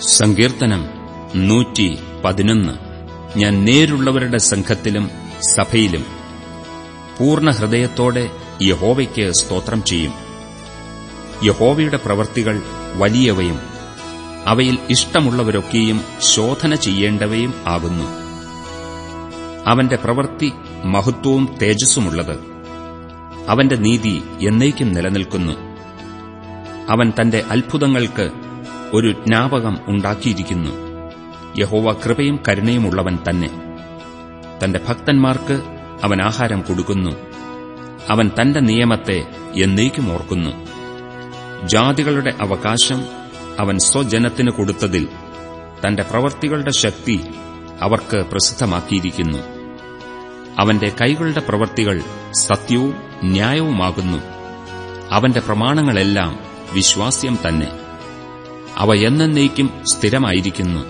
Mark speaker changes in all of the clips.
Speaker 1: സങ്കീർത്തനം നൂറ്റി പതിനൊന്ന്. ഞാൻ നേരുള്ളവരുടെ സംഘത്തിലും സഭയിലും പൂർണ ഹൃദയത്തോടെ യഹോവയ്ക്ക് സ്തോത്രം ചെയ്യും. യഹോവയുടെ പ്രവർത്തികൾ വലിയവയും അവയിൽ ഇഷ്ടമുള്ളവരൊക്കെയും ശോധന ചെയ്യേണ്ടവയും ആകുന്നു. അവന്റെ പ്രവൃത്തി മഹത്വവും തേജസ്സുമുള്ളത്. അവന്റെ നീതി എന്നേക്കും നിലനിൽക്കുന്നു. അവൻ തന്റെ അത്ഭുതങ്ങൾക്ക് ഒരു ജ്ഞാപകം ഉണ്ടാക്കിയിരിക്കുന്നു. യഹോവ കൃപയും കരുണയുമുള്ളവൻ തന്നെ. തന്റെ ഭക്തന്മാർക്ക് അവൻ ആഹാരം കൊടുക്കുന്നു. അവൻ തന്റെ നിയമത്തെ എന്നേക്കും ഓർക്കുന്നു. ജാതികളുടെ അവകാശം അവൻ സ്വജനത്തിന് കൊടുത്തതിൽ തന്റെ പ്രവർത്തികളുടെ ശക്തി അവർക്ക് പ്രസിദ്ധമാക്കിയിരിക്കുന്നു. അവന്റെ കൈകളുടെ പ്രവർത്തികൾ സത്യവും ന്യായവുമാകുന്നു. അവന്റെ പ്രമാണങ്ങളെല്ലാം വിശ്വാസ്യം തന്നെ. അവ എന്നേക്കും സ്ഥിരമായിരിക്കുന്നു.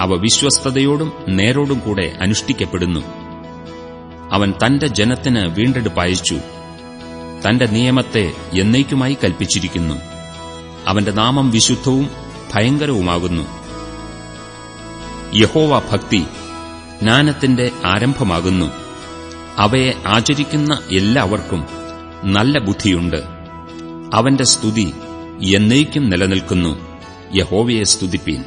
Speaker 1: അവ വിശ്വസ്തയോടും നേരോടും കൂടെ അനുഷ്ഠിക്കപ്പെടുന്നു. അവൻ തന്റെ ജനത്തിന് വീണ്ടെടുപ്പയച്ചു തന്റെ നിയമത്തെ എന്നേക്കുമായി കൽപ്പിച്ചിരിക്കുന്നു. അവന്റെ നാമം വിശുദ്ധവും ഭയങ്കരവുമാകുന്നു. യഹോവ ഭക്തി ജ്ഞാനത്തിന്റെ ആരംഭമാകുന്നു. അവയെ ആചരിക്കുന്ന എല്ലാവർക്കും നല്ല ബുദ്ധിയുണ്ട്. അവന്റെ സ്തുതി എന്നേക്കും നിലനിൽക്കുന്നു. യഹോവയെ സ്തുതിപ്പീൻ